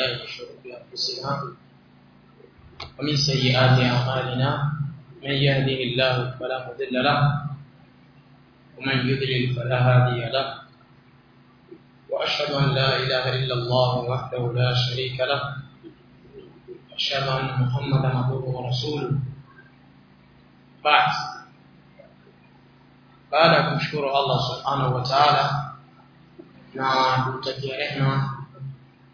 الله ومن سيئات أعمالنا من يهده الله فلا مضل له ومن يضلل فلا هادي له. وأشهد أن لا إله إلا الله وحده لا شريك له. أشهد أن محمدا عبده ورسوله. بعد ya kumshukuru Allah subhanahu wa ta'ala na kumtakia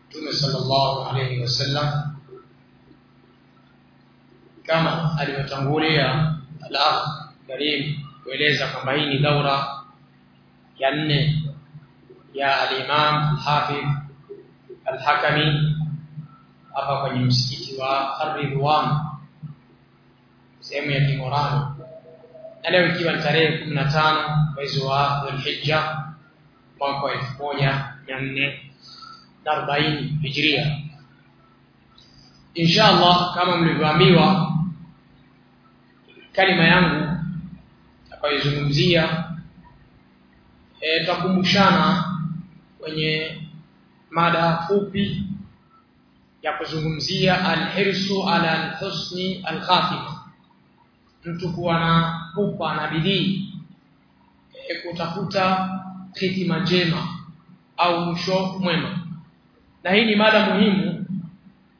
Mtume sallallahu alayhi wasallam kama alivyotangulia al-akh Karim kueleza kwamba hii ni daura ya nne ya al-Imam al-Hafidh al-Hakami hapa kwenye msikiti wa Ar-Ridwan sehemu ya Kimorano na leo ikiwa ni tarehe 15 mwezi wa Dhulhijja mwaka wa 1440 Hijria. Insha الله kama mlivyoambiwa kalima yangu atakayozungumzia e, kwenye mada fupi ya kuzungumzia alhirsu ala alhusni alkhatima mtu kuwa na pupa na bidii e, kutafuta hitima njema au mwisho mwema na hii ni mada muhimu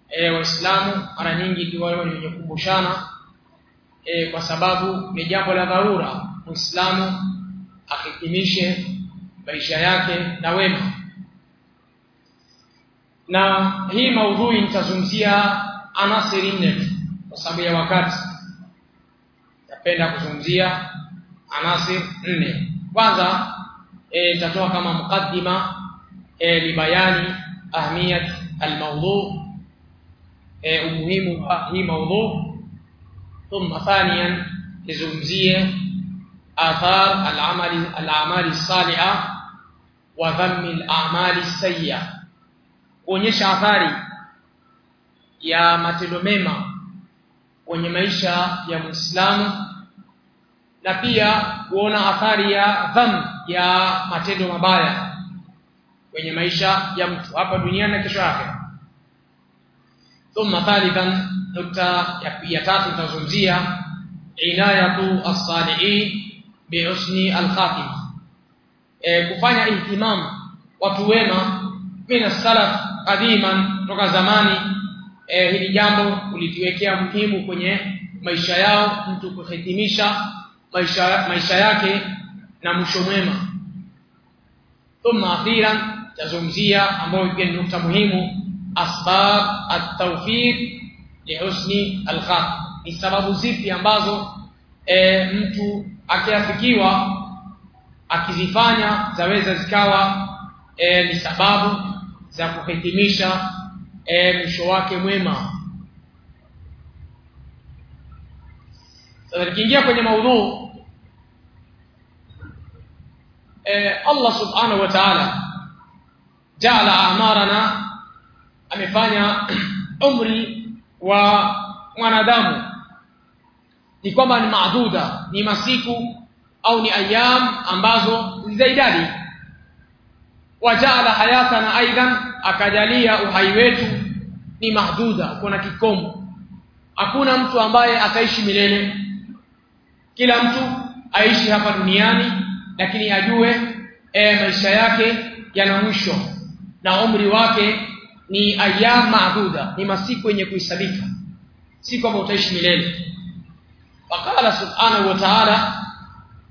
e, waislamu mara nyingi ndio wenye kukumbushana e, kwa sababu ni jambo la dharura muislamu ahitimishe maisha yake na wema. Na hii maudhui nitazungumzia anasiri nne kwa sababu ya wakati. Napenda kuzungumzia anasir nne kwanza nitatoa e, kama mukaddima e, libayani ahmiyat almawdu e, umuhimu wa hii mawdu thumma thaniyan nizungumzie athar al-amali al-amali salihah wa dhammi al-a'mali sayyi'ah kuonyesha athari ya matendo mema kwenye maisha ya Muislamu na pia kuona athari ya dham ya matendo mabaya kwenye maisha ya mtu hapa duniani na kesho yake. Thumma thalithan nukta ya, pia tatu tutazungumzia inayatu as-salihin bi husni al-khatima. E, kufanya ihtimam watu wema min salaf qadiman toka zamani e, hili jambo ulitiwekea muhimu kwenye maisha yao mtu kuhitimisha maisha maisha yake na mwisho mwema thumma akhiran tazungumzia ambayo pia ni nukta muhimu asbab at-tawfiq lihusni al-khat ni sababu zipi ambazo e, mtu akiafikiwa akizifanya zaweza zikawa e, ni sababu za kuhitimisha e, mwisho wake mwema? Sasa tukiingia kwenye maudhu e, Allah subhanahu wa ta'ala jaala amarana amefanya umri wa mwanadamu. Ni kwamba ni maadhuda ni masiku au ni ayam ambazo za idadi. Wajaala hayatana aidan akajalia uhai wetu ni mahduda kuna kikomo. Hakuna mtu ambaye ataishi milele. Kila mtu aishi hapa duniani lakini ajue e, maisha yake yana mwisho na umri wake ni ayyam ma'duda ni masiku yenye kuhesabika si kwamba utaishi milele. Wakala subhanahu wa ta'ala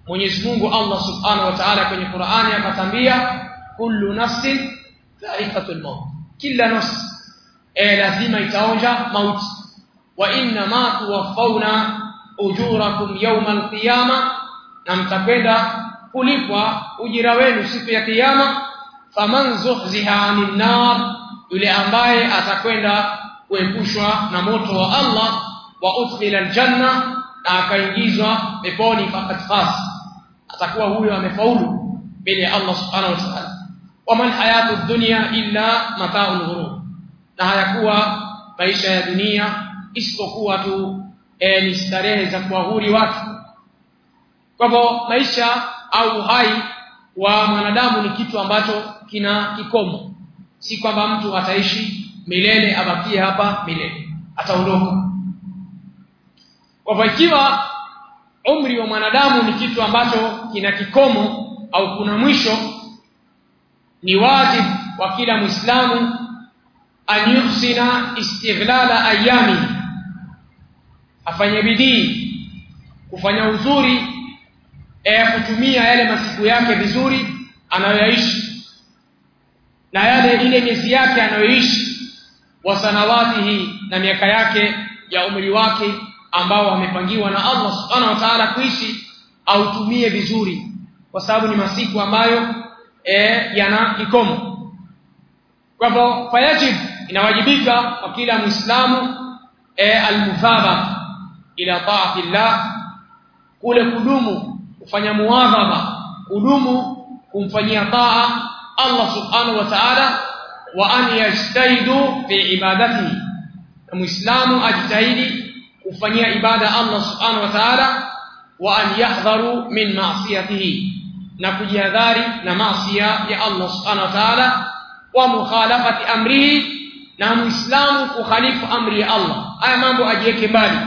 Mwenyezi Mungu Allah subhanahu wa ta'ala kwenye Qur'ani akatambia kullu nafsin dha'iqatul maut. Kila nafsi e, lazima itaonja mauti wa inna ma tuwaffawna ujurakum yawma alqiyama na mtakwenda kulipwa ujira wenu siku ya kiyama faman zuhziha 'anil nar yule ambaye atakwenda kuepushwa na moto wa Allah wa udkhila aljanna na akaingizwa peponi faqad faz atakuwa huyo amefaulu mbele ya Allah subhanahu wa ta'ala. Waman hayatu dunya illa mata'ul ghurur. Na hayakuwa maisha ya dunia isipokuwa tu e, ni starehe za kuwahuri watu. Kwa hivyo maisha au uhai wa mwanadamu ni kitu ambacho kina kikomo. Si kwamba mtu ataishi milele abakie hapa milele. Ataondoka. Kwa ikiwa umri wa mwanadamu ni kitu ambacho kina kikomo au kuna mwisho ni wajibu wa kila muislamu an yuhsina istighlala ayami. Afanye bidii kufanya uzuri kutumia yale masiku yake vizuri anayoyaishi na yale ile miezi yake anayoishi wa sanawatihi na miaka yake ya umri wake ambao amepangiwa na Allah subhanahu wa ta'ala kuishi autumie vizuri. Kwa sababu ni masiku ambayo e, yana kikomo. Kwa hivyo fayajib inawajibika kwa kila muislamu e, almudhaba ila taati llah kule kudumu kufanya muadhaba kudumu kumfanyia taa Allah subhanahu wa ta'ala wa an yajtahidu fi ibadatihi. Na muislamu ajitahidi kufanyia ibada Allah subhanahu wa ta'ala wa an yahdharu min ma'siyatihi. Na kujihadhari na maasiya ya Allah subhanahu wa ta'ala wa mukhalafati amrihi na muislamu kukhalifu amri ya Allah. Haya mambo ajiweke mbali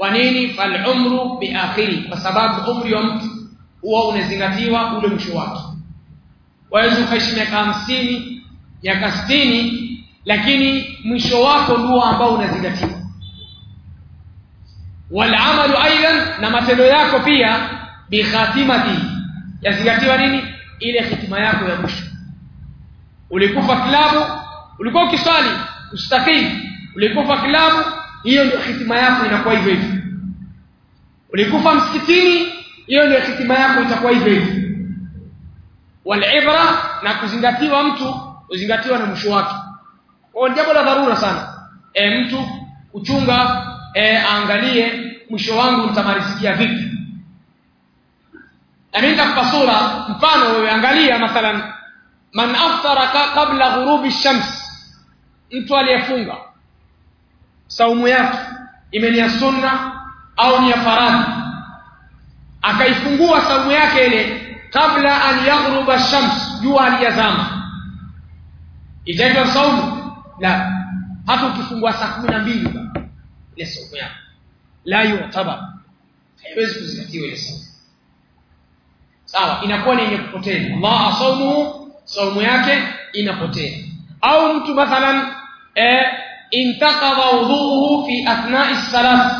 kwa nini? Fal umru bi akhiri kwa sababu umri wa mtu huwa unazingatiwa ule mwisho wake. Waweza ukaishi miaka hamsini miaka sitini lakini mwisho wako ndio ambao unazingatiwa. Walamalu aidan na matendo yako pia bikhatimati yazingatiwa nini? Ile hitima yako ya mwisho. Ulikufa kilabu ulikuwa ukiswali ustakimu ulikufa klabu hiyo ndio hitima yako inakuwa hivyo hivyo. Ulikufa msikitini hiyo ndio hitima yako itakuwa hivyo hivyo. Walibra na kuzingatiwa mtu uzingatiwa na mwisho wake. Kwa jambo la dharura sana. E, mtu kuchunga e, aangalie mwisho wangu nitamalizikia vipi? Na kwa sura mfano wewe angalia mathalan man aftara kabla ghurubi shams mtu aliyefunga saumu yake imeni ya sunna au ni ya faradhi. Akaifungua saumu yake ile kabla an yaghruba shams jua aliyazama itaitwa saumu la hata ukifungua saa kumi na mbili ile saumu yake. La yutaba haiwezi kuzingatiwa ile saumu. Sawa inakuwa ni yenye kupotea. Allah saumu saumu yake inapotea. Au mtu mathalan eh, intaqadha وضوءه fi athna'i salat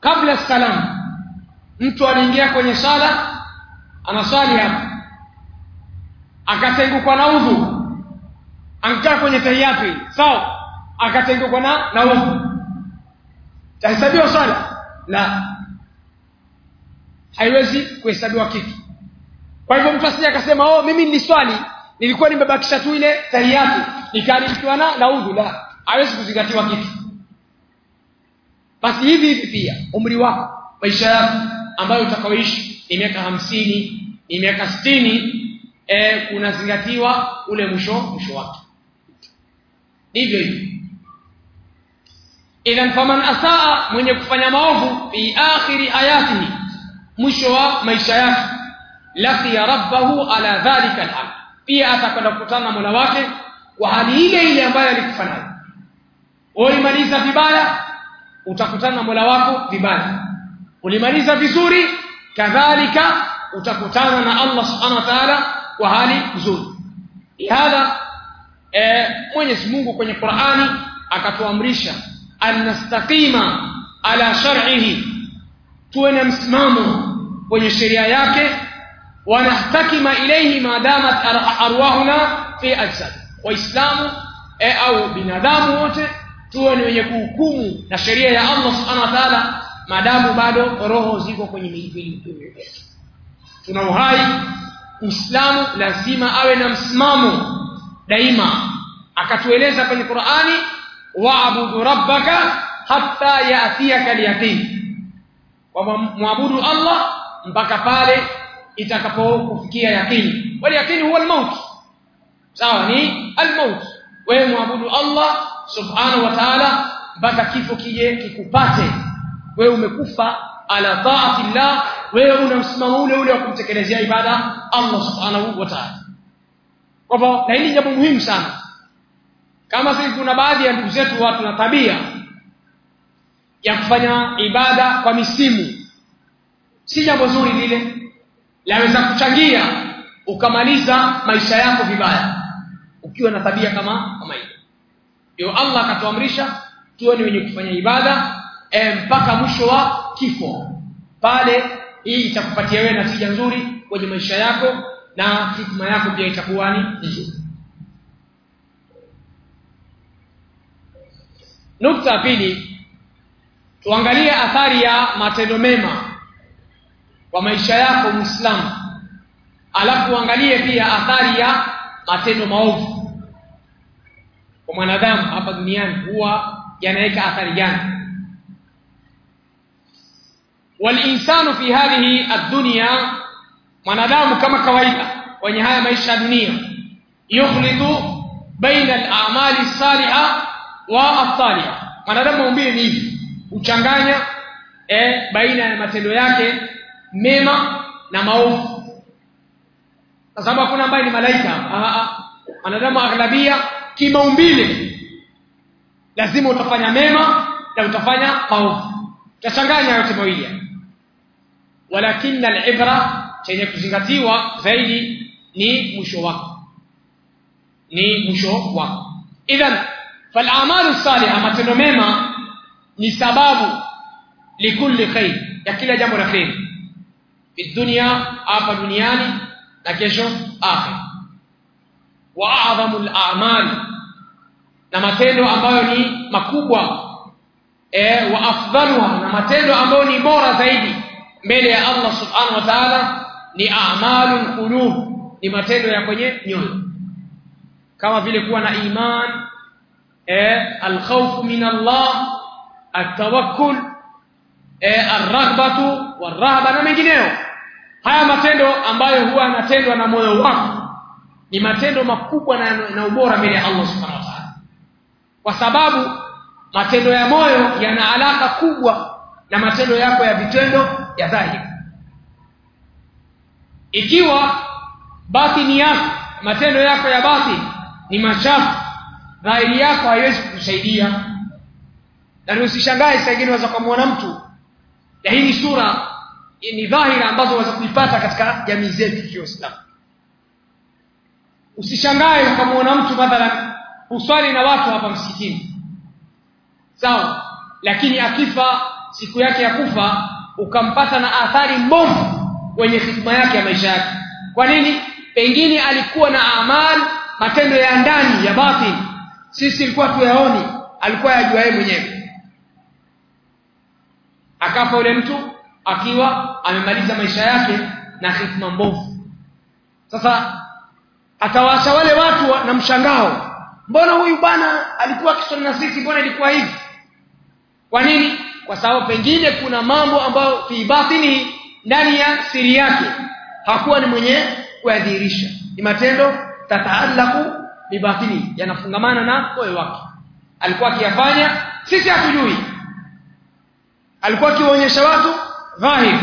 kabla salam mtu aliingia kwenye sala anaswali hapa. Akatengukwa na udhu ankaa kwenye tahiyatu sawa. Akatengukwa na na udhu tahesabiwa swala? La. Haiwezi kuhesabiwa kitu. Kwa hivyo mtu asije akasema oh mimi niliswali nilikuwa nimebakisha tu ile tahiyatu nikanikiwa na na udhu la hawezi kuzingatiwa kitu. Basi hivi hivi pia umri wako maisha ambayo utakaoishi ni miaka hamsini ni miaka sitini e, kunazingatiwa ule mwisho mwisho wake. Ndivyo hivyo. Idhan faman asaa mwenye kufanya maovu fi akhiri ayatihi mwisho wa maisha yake laqiya rabbahu ala dhalika alhal pia atakwenda kukutana na Mola wake kwa hali ile ile ambayo alikufa nayo ulimaliza vibaya utakutana na Mola wako vibaya. Ulimaliza vizuri kadhalika utakutana na Allah subhanahu wa ta'ala kwa hali nzuri. Hadha e, Mwenyezi Mungu kwenye Qur'ani akatuamrisha anastaqima ala shar'ihi. Tuwe na msimamo kwenye sheria yake wanahtakima ilayhi maadamat arwahuna fi ajsad. Waislamu e, au binadamu wote tuwe ni wenye kuhukumu na sheria ya Allah subhanahu wa ta'ala maadamu bado roho ziko kwenye miili yetu tuna uhai Uislamu lazima awe na msimamo daima. Akatueleza kwenye Qur'ani wa'budu rabbaka hatta ya'tiyaka al-yaqin. Kwamba muabudu Allah mpaka pale itakapokufikia yakini wal yakini huwa al-maut. Sawa ni al-maut. Wewe muabudu Allah subhanahu wa ta'ala mpaka kifo kije kikupate. Wewe umekufa ala taati llah wewe una msimamo ule ule wa kumtekelezea ibada Allah subhanahu wa ta'ala. Kwa hivyo na hili jambo muhimu sana. Kama sisi kuna baadhi ya ndugu zetu watu na tabia ya kufanya ibada kwa misimu. Si jambo zuri lile. Laweza kuchangia ukamaliza maisha yako vibaya ukiwa na tabia kama kama hiyo ndio Allah akatuamrisha tuwe wenye kufanya ibada e, mpaka mwisho wa kifo. Pale hii itakupatia wewe natija nzuri kwenye maisha yako na hikma yako pia itakuwa ni nzuri. Nukta pili tuangalie athari ya matendo mema kwa maisha yako muislamu. Alafu angalie pia athari ya matendo maovu kwa mwanadamu hapa duniani huwa yanaweka athari gani? Walinsanu fi hadhihi ad-dunya mwanadamu kama kawaida wenye haya maisha ya dunia yukhlitu baina al-a'mali salihah wa at-taliha mwanadamu maumbile ni hivi uchanganya eh, baina ya matendo yake mema na maovu. Kwa sababu hakuna ambaye ni malaika mwanadamu aghlabia kimaumbile. Lazima utafanya mema na utafanya maovu. Utachanganya yote mawili. Walakinna al-ibra chenye kuzingatiwa zaidi ni mwisho wako. Ni mwisho wako. Idhan fal'amalu salihah matendo mema ni sababu likulli khair ya kila jambo la khair. Fi dunya hapa duniani na kesho akhir wa a'zamu al-a'mal na matendo ambayo ni makubwa. Eh wa afdhaluha na matendo ambayo ni bora zaidi. Mbele ya Allah subhanahu wa ta'ala ni amalu qulub. Ni matendo ya kwenye nyoyo. Kama vile kuwa na iman eh alkhawf min Allah atawakkul eh arghbatu warahba na mengineyo haya matendo ambayo huwa yanatendwa na moyo wako ni matendo makubwa na, na ubora mbele ya Allah subhanahu kwa sababu matendo ya moyo yana alaka kubwa na matendo yako ya vitendo ya dhahiri. Ikiwa batini yako matendo yako ya batini ni machafu dhahiri yako haiwezi kukusaidia. Na usishangae saa ingine unaweza kumwona mtu na hii ni sura ni dhahira ambazo unaweza kuipata katika jamii zetu kiislamu. Usishangae ukamwona mtu mathalan uswali na watu hapa msikini sawa. Lakini akifa siku yake ya kufa ukampata na athari mbovu kwenye hikma yake ya maisha yake. Kwa nini? Pengine alikuwa na amal matendo ya ndani ya batin. Sisi ilikuwa tuyaoni alikuwa yajua yeye mwenyewe. Akafa yule mtu akiwa amemaliza maisha yake na hikma mbovu. Sasa atawaacha wale watu na mshangao mbona huyu bwana alikuwa akisoma na sisi mbona ilikuwa hivi? Kwa nini? Kwa sababu pengine kuna mambo ambayo fi batini ndani ya siri yake hakuwa ni mwenye kuyadhihirisha ni matendo tataalaku bibatini yanafungamana na moyo wake. Alikuwa akiyafanya sisi hatujui. Alikuwa akiwaonyesha watu dhahiri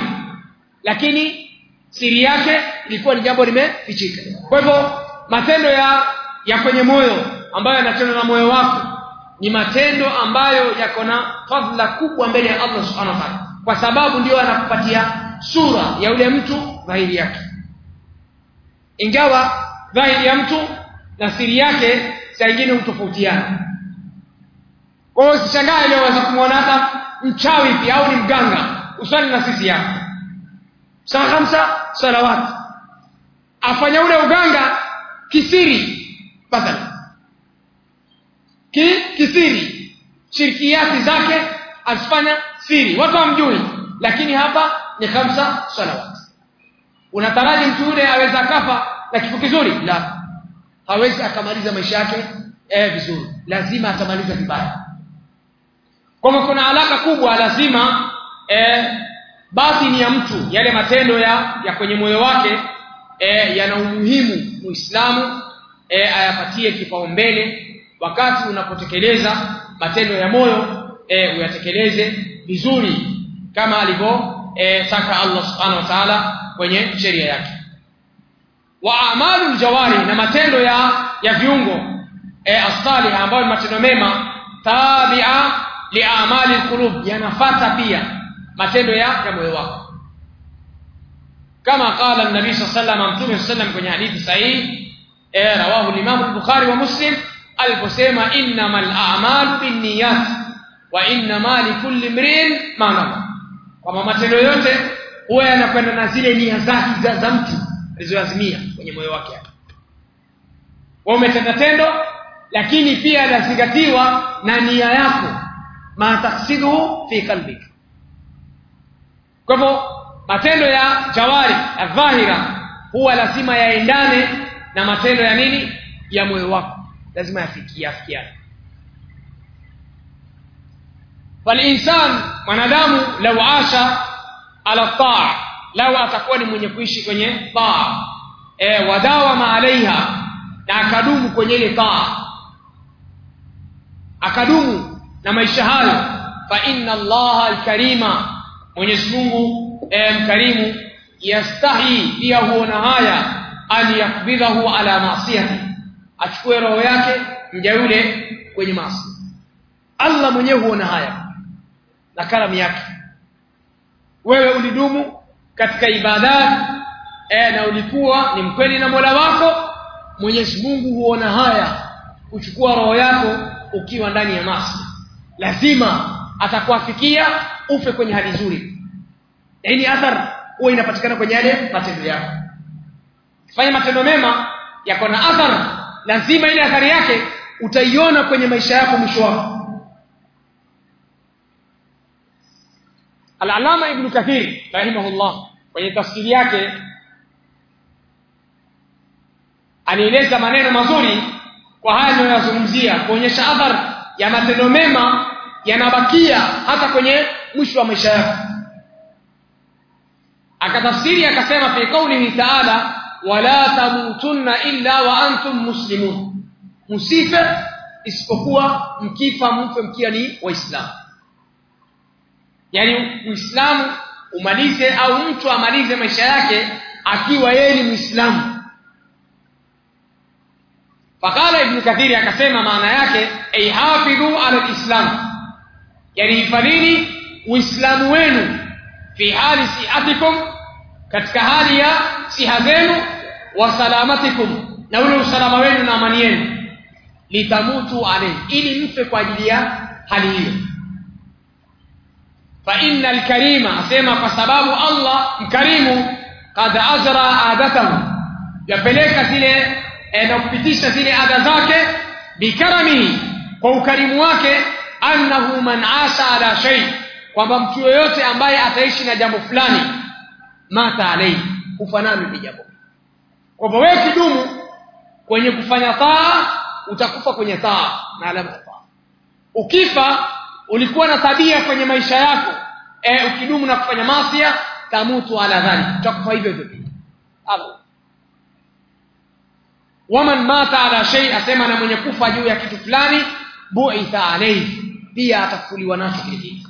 lakini siri yake ilikuwa ni jambo limefichika. Kwa hivyo matendo ya ya kwenye moyo ambayo yanatendwa na moyo wako ni matendo ambayo yako na fadhila kubwa mbele ya Allah subhanahu wa ta'ala. Kwa sababu ndio anakupatia sura ya yule mtu dhahiri yake. Ingawa dhahiri ya mtu na siri yake saa nyingine hutofautiana. Kwa hiyo usishangae leo kumwona hata mchawi pia au ni mganga usali na sisi yako saa hamsa salawat. Afanya ule uganga kisiri badala ki kisiri Shirkiyati zake azifanya siri. Watu hamjui. Lakini hapa ni khamsa salawat. Unataraji mtu yule aweza kafa na kifo kizuri? La. Hawezi akamaliza maisha yake eh vizuri. Lazima atamaliza vibaya. Kama kuna alaka kubwa lazima eh basi ni ya mtu. Yale matendo ya ya kwenye moyo wake eh yana umuhimu. Muislamu eh ayapatie kipaumbele wakati unapotekeleza matendo ya moyo eh uyatekeleze vizuri kama alivyo eh taka Allah subhanahu wa ta'ala kwenye sheria yake. Wa amalul jawari na matendo ya ya viungo e, as-salih ambayo ni matendo mema tabi'a li'amali amali alqulub yanafata pia matendo ya ya moyo wako. Kama an-nabi sallallahu alayhi wasallam mtume kwenye hadithi sahihi eh rawahu al-imam al-bukhari wa muslim aliposema innamal a'malu binniyat wa innama likulli imrin ma nawa. Kwamba matendo yote huwa yanakwenda na zile nia zake za, za mtu alizoazimia kwenye moyo wake. Wewe umetenda tendo lakini pia lazingatiwa na nia yako. Ma taksiduhu fi qalbik. Kwa hivyo matendo ya jawari ya dhahira huwa lazima yaendane na matendo ya nini? Ya moyo wako lazima yafikie afikiane فالإنسان mwanadamu lau asha ala taa lau atakuwa ni mwenye kuishi kwenye taa e, wadawama alaiha na akadumu kwenye ile taa akadumu na maisha hayo fa inna allaha alkarima mwenyezi mungu e, mkarimu yastahi pia huona haya an yakbidhahu ala maasiyati achukue roho yake mja yule kwenye maasi. Allah mwenyewe huona haya na kalamu yake. Wewe ulidumu katika ibada e, na ulikuwa ni mkweli na mola wako. Mwenyezi mungu huona haya. Kuchukua roho yako ukiwa ndani ya maasi. Lazima atakuafikia ufe kwenye hali nzuri. Yaani athar huwa inapatikana kwenye yale matendo yako. Fanya matendo mema yako na athar lazima ile athari yake utaiona kwenye maisha yako mwisho wako. Al-Alama Ibn Kathir rahimahullah kwenye tafsiri yake anieleza maneno mazuri kwa haya ninayozungumzia kuonyesha athar ya matendo mema yanabakia hata kwenye mwisho wa maisha yako. Akatafsiri akasema fi qawlihi ta'ala wala tamutunna illa wa antum muslimun. Musife isipokuwa mkifa mfe mkia ni waislamu. Yani uislamu umalize au mtu amalize maisha yake akiwa yeye ni muislamu. Fakala ibn kathiri akasema maana yake ay hafidhu ala yani hifadhini uislamu wenu fi hali sihatikum katika hali ya siha zenu wa salamatikum na ule usalama wenu na amani yenu litamutu alayhi ili mfe kwa ajili ya hali hiyo. Fa innal karima asema kwa sababu Allah mkarimu kad ajra adatahu yapeleka zile e, na kupitisha zile ada zake bikaramihi kwa ukarimu wake annahu man asha ala shay kwamba mtu yoyote ambaye ataishi na jambo fulani mata alayhi. Kufanana ni jambo. Kwa hivyo wewe kidumu kwenye kufanya taa utakufa kwenye taa na alama ya taa ukifa ulikuwa na tabia kwenye maisha yako e, ukidumu na kufanya masia tamutu ala dhali utakufa hivyo hivyo hapo. Waman mata ala shay asema na mwenye kufa juu ya kitu fulani buitha alayhi. Pia atafuliwa nacho kijiji kitu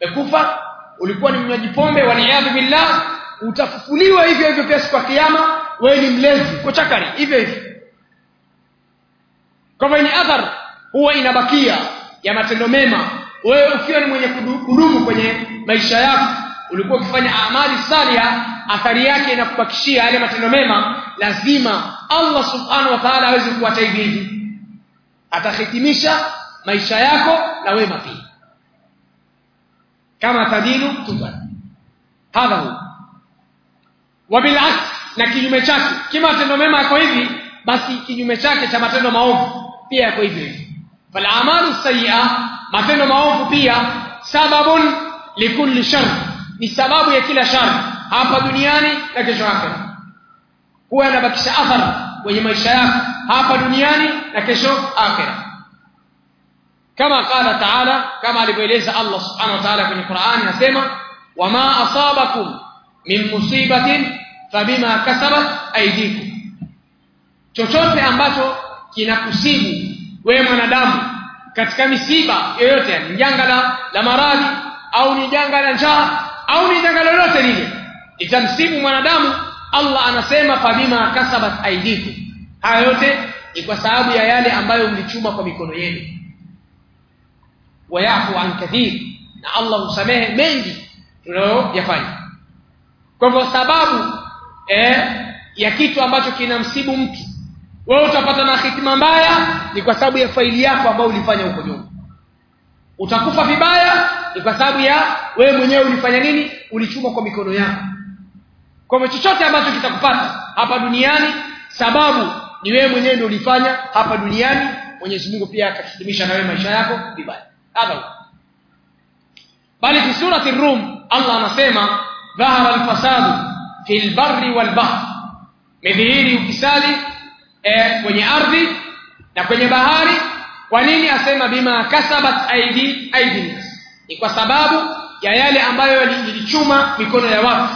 umekufa ulikuwa ni mnywaji pombe waliyadhu billah utafufuliwa hivyo hivyo pia ya kiyama wewe ni mlezi kwa chakari hivyo hivyo. Kwa ni athar huwa inabakia ya matendo mema. Wewe ukiwa ni mwenye kudumu kwenye maisha yako ulikuwa ukifanya amali salia athari yake inakubakishia yale matendo mema lazima Allah subhanahu wa ta'ala aweze kuwataibidi atahitimisha maisha yako na wema pia kama tadinu tutan hadha hu wabilaks na kinyume chake. Kima matendo mema yako hivi basi kinyume chake cha matendo maovu pia yako hivyo hivi. Fal amalu sayyi'a matendo maovu pia sababun likulli shar ni sababu ya kila shar hapa duniani na kesho akhera. Huwa yanabakisha athara kwenye maisha yako hapa duniani na kesho akhera kama قال taala kama alivyoeleza Allah سبحانه وتعالى في kwenye Qur'ani وما asabakum min musibatin fabima kasabat aydikum. Chochote ambacho kinakusibu wewe mwanadamu katika misiba yoyote ni janga la, la maradhi au ni janga la njaa au ni janga lolote lile itamsibu mwanadamu Allah anasema fabima kasabat aidiku haya yote ni kwa sababu ya yale ambayo mlichuma kwa mikono yenu wayafu an kathir. Na Allah husamehe mengi tunayoyafanya. Kwa hivyo sababu eh, ya kitu ambacho kinamsibu mtu wewe utapata na hitima mbaya ni kwa sababu ya faili yako ambayo ulifanya huko nyuma. Utakufa vibaya ni kwa sababu ya wewe mwenyewe ulifanya nini? Ulichuma kwa mikono yako. Kwa hivyo chochote ambacho kitakupata hapa duniani sababu ni wewe mwenyewe ndio ulifanya hapa duniani Mwenyezi Mungu pia akahitimisha na wewe maisha yako vibaya hadha bali fi surati rum Allah anasema dhahara الفساد fil barri wal medhihiri ufisadi eh, kwenye ardhi na kwenye bahari. Kwa nini asema bima kasabat aidi aidi? Ni kwa sababu ya yale ambayo ilichuma mikono ya watu.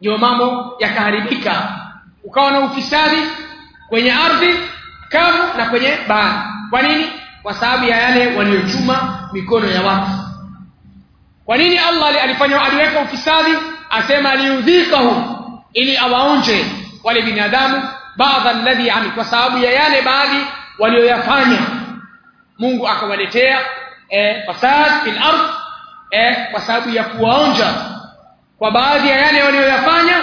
Ndio mambo yakaharibika. Ukawa na ufisadi kwenye ardhi kavu na kwenye bahari. Kwa nini kwa sababu ya yale waliochuma mikono ya watu. Kwa nini Allah alifanya aliweka ufisadi? Asema aliudhikahu ili awaonje wale binadamu baadha alladhi ami kwa sababu ya yale baadhi walioyafanya. Mungu akawaletea eh, fasad fil ard eh, kwa sababu ya kuwaonja kwa baadhi ya yale walioyafanya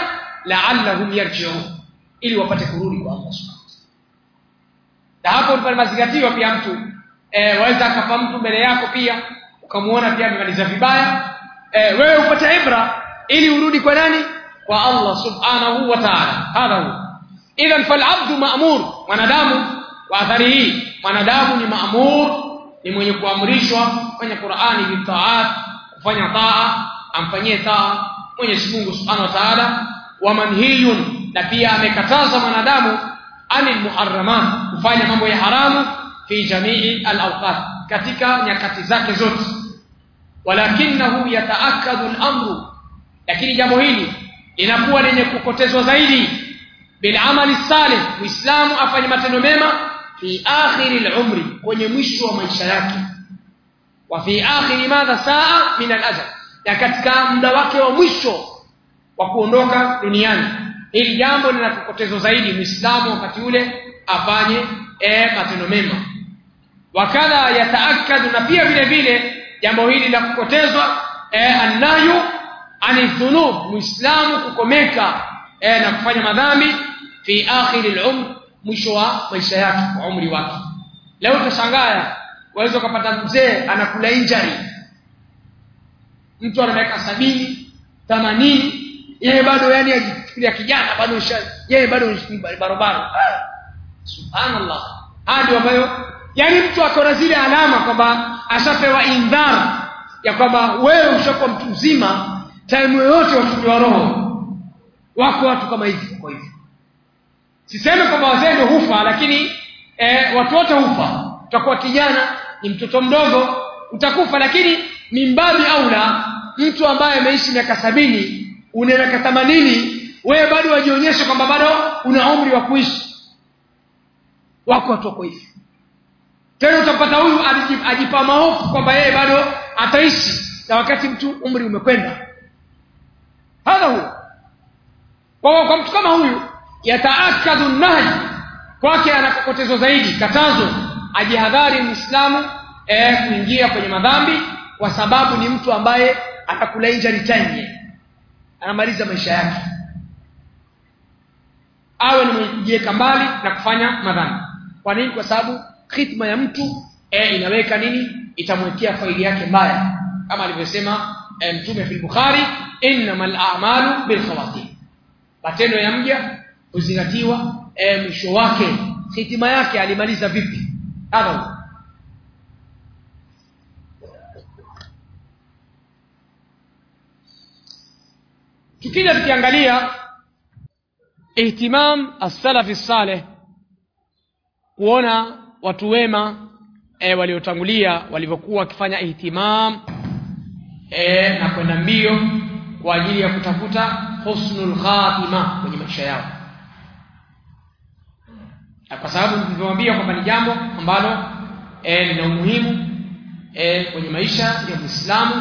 la'allahum yarji'un ili wapate kurudi kwa Allah subhanahu na hapo pale mazingatiwa pia mtu mtu mbele yako pia ukamuona pia amemaliza vibaya. Eh, wewe upate ibra ili urudi kwa nani? Kwa Allah subhanahu wa ta'ala. Hadha huwa idhan fal'abdu ma'mur mwanadamu kwa athari hii mwanadamu ni ma'mur ni mwenye kuamrishwa kufanya Qur'ani bitaat kufanya taa amfanyie taa. Mwenyezi Mungu Subhanahu wa Ta'ala wa manhiyun na pia amekataza mwanadamu anil muharramat kufanya mambo ya haramu fi jamii al-awqat katika nyakati zake zote. Walakinahu yataakadu al-amru lakini jambo hili linakuwa lenye kupotezwa zaidi. Bil amali salih muislamu afanye matendo mema fi akhiri al-umri kwenye mwisho wa maisha yake. Wa fi akhiri madha saa min al-ajal na katika muda wake wa mwisho wa kuondoka duniani. Hili jambo linapotezwa zaidi muislamu wakati ule afanye eh matendo mema wakadha yataakadu na pia vile vile jambo hili la kupotezwa eh annayu ani dhunub muislamu kukomeka eh na kufanya madhambi fi akhir al-umr mwisho wa maisha yake wa umri wake. Leo utashangaya waweza kupata mzee anakula injury mtu ana miaka sabini themanini yeye bado yani ajifikiria kijana bado yeye bado barobaro. Subhanallah. Hadi ambayo yani mtu akona zile alama kwamba ashapewa indhar ya kwamba wewe ushakuwa mtu mzima time yoyote wachukuliwa roho wako watu kama hivi kwa hivyo siseme kwamba wazee ndio hufa lakini eh, watu wote hufa. Utakuwa kijana ni mtoto mdogo utakufa. Lakini mimbabi aula mtu ambaye ameishi miaka sabini una miaka themanini wewe bado wajionyeshe kwamba bado una umri wa kuishi. Wako watu wako hivi tena utapata huyu ajipa mahofu kwamba yeye bado ataishi na wakati mtu umri umekwenda. Hadha huyo kwa, kwa mtu kama huyu yataakadhu nahi kwake anakokotezwa zaidi katazo ajihadhari muislamu eh, kuingia kwenye madhambi kwa sababu ni mtu ambaye atakula injury anamaliza maisha yake. Awe ni mwenye kujiweka mbali na kufanya madhambi. Kwa nini? Kwa sababu khitma ya mtu eh, inaweka nini? Itamwekea faili yake mbaya. Kama alivyosema eh, mtume fi bukhari innamal a'malu bilkhawatim matendo ya mja huzingatiwa eh, mwisho wake. Hitima yake alimaliza vipi? Hadha tukija tukiangalia ihtimam as-salafi salih kuona watu wema e, waliotangulia walivyokuwa wakifanya ihtimam e, na kwenda mbio kwa ajili ya kutafuta husnul khatima kwenye maisha yao. Na kwa sababu nilivyowambia kwamba ni jambo ambalo e, lina umuhimu e, kwenye maisha ya mwislamu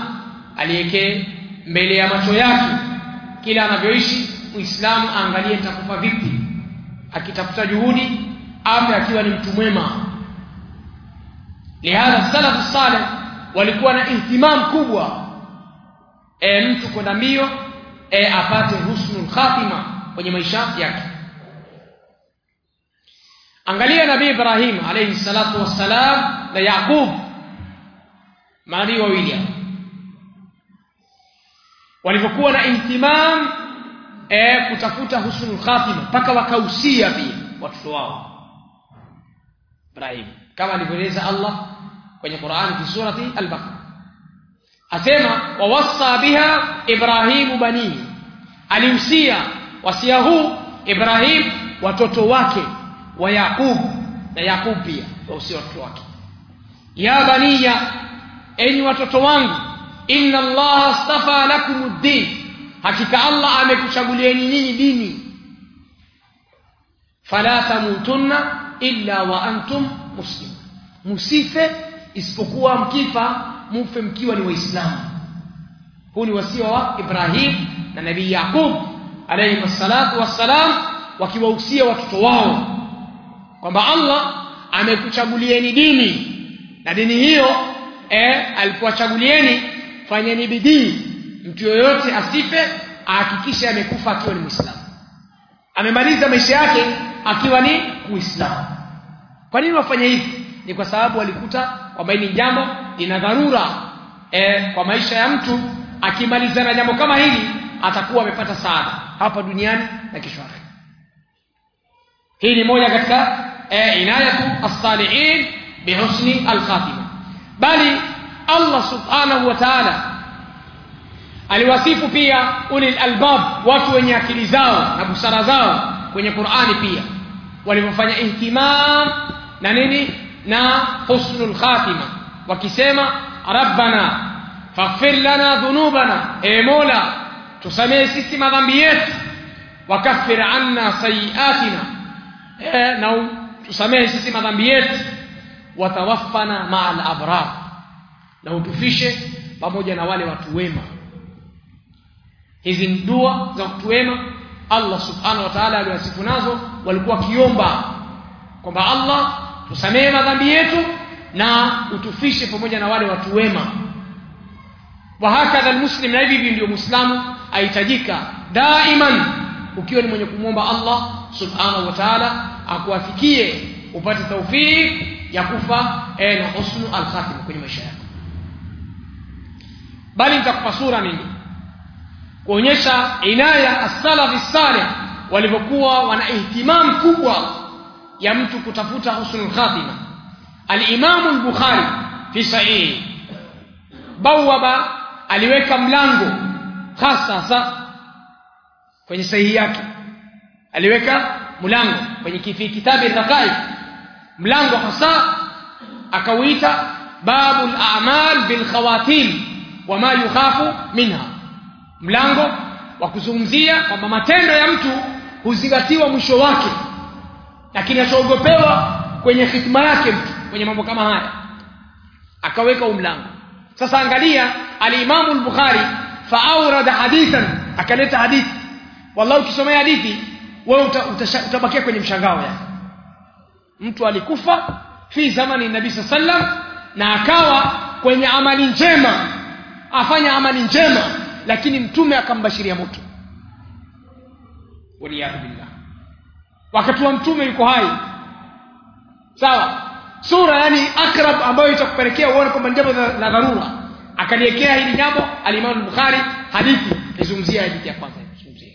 aliyekee mbele ya macho yake kila anavyoishi Muislamu aangalie nitakufa vipi akitafuta juhudi ama akiwa ni mtu mwema lihadha salafu salih walikuwa na ihtimam kubwa. E, mtu kwenda mbio e, apate husnul khatima kwenye maisha yake. Angalia nabii ibrahim alayhi salatu wassalam na yaqub. Manabii wawili walivyokuwa na ihtimam e, kutafuta husnul khatima mpaka wakausia pia watoto wao. Ibrahim. Kama alivyoeleza Allah kwenye Qur'an fi surati al-Baqara asema wawassa biha Ibrahim bani. Aliusia wasia huu Ibrahim watoto wake wa Yaqub na Yaqub pia wausia watoto wake. Ya baniya enyi watoto wangu inna Allah astafa lakumuddin hakika Allah amekuchagulieni nyinyi dini. Fala tamutunna illa wa antum muslimun. Musife isipokuwa mkifa mufe mkiwa ni waislamu. Huu ni wasia wa Ibrahim na nabii Yaqub alayhi salatu wassalam wakiwahusia watoto wao kwamba Allah amekuchagulieni dini. Na dini hiyo eh alipowachagulieni fanyeni bidii. Mtu yoyote asife ahakikishe amekufa akiwa ni muislamu. Amemaliza maisha yake akiwa ni muislamu kwa nini wafanye hivi? Ni kwa sababu walikuta kwamba ni jambo ina dharura. E, kwa maisha ya mtu akimaliza na jambo kama hili atakuwa amepata saada hapa duniani na kesho hii ni moja katika e, inayatu as-salihin bihusni al-khatima. Bali Allah subhanahu wa ta'ala aliwasifu pia ulil albab watu wenye akili zao na busara zao kwenye Qur'ani pia. Walivyofanya ihtimam na nini na husnul khatima wakisema rabbana faghfir lana dhunubana e mola tusamehe sisi madhambi yetu sayiatina e, na tusamehe sisi madhambi yetu watawaffana ma'al abrar na utufishe pamoja na wale watu wema. Hizi dua za watu wema. Allah subhanahu wa ta'ala aliwasifu nazo walikuwa kiomba kwamba Allah tusamehe madhambi yetu na utufishe pamoja na wale watu wema. Wa hakadha almuslim na hivi ndio muislamu ahitajika daiman ukiwa ni mwenye kumwomba Allah subhanahu wa ta'ala akuafikie upate taufik ya kufa e, na husnu al-khatima kwenye maisha yako. Bali nitakupa sura mingi kuonyesha inaya as-salafi salih walivyokuwa wana ihtimam kubwa ya mtu kutafuta husnul khatima. al-Imam al-Bukhari fi sahih bawaba aliweka mlango hasa sa kwenye sahihi yake. Aliweka mlango kwenye kitabu raqaiq mlango hasa akauita babu al-a'mal bil khawatim wama yukhafu minha. Mlango wa kuzungumzia kwamba matendo ya mtu huzingatiwa mwisho wake na kinachoogopewa kwenye hitima yake mtu kwenye mambo kama haya. Akaweka umlango sasa angalia al-Imam al-Bukhari fa'awrada hadithan akaleta hadithi. Wallahi ukisomea hadithi wewe utabakia kwenye mshangao yani mtu alikufa fi zamani nabii sallam na akawa kwenye amali njema. Afanya amali njema lakini mtume akambashiria moto. Waliyahu billah wakati wa mtume yuko hai. Sawa. Sura yani akrab ambayo itakupelekea uone kwamba ni jambo la dharura. Akaliekea hili jambo alimamu Bukhari hadithi izungumzia hadithi ya kwanza izungumzia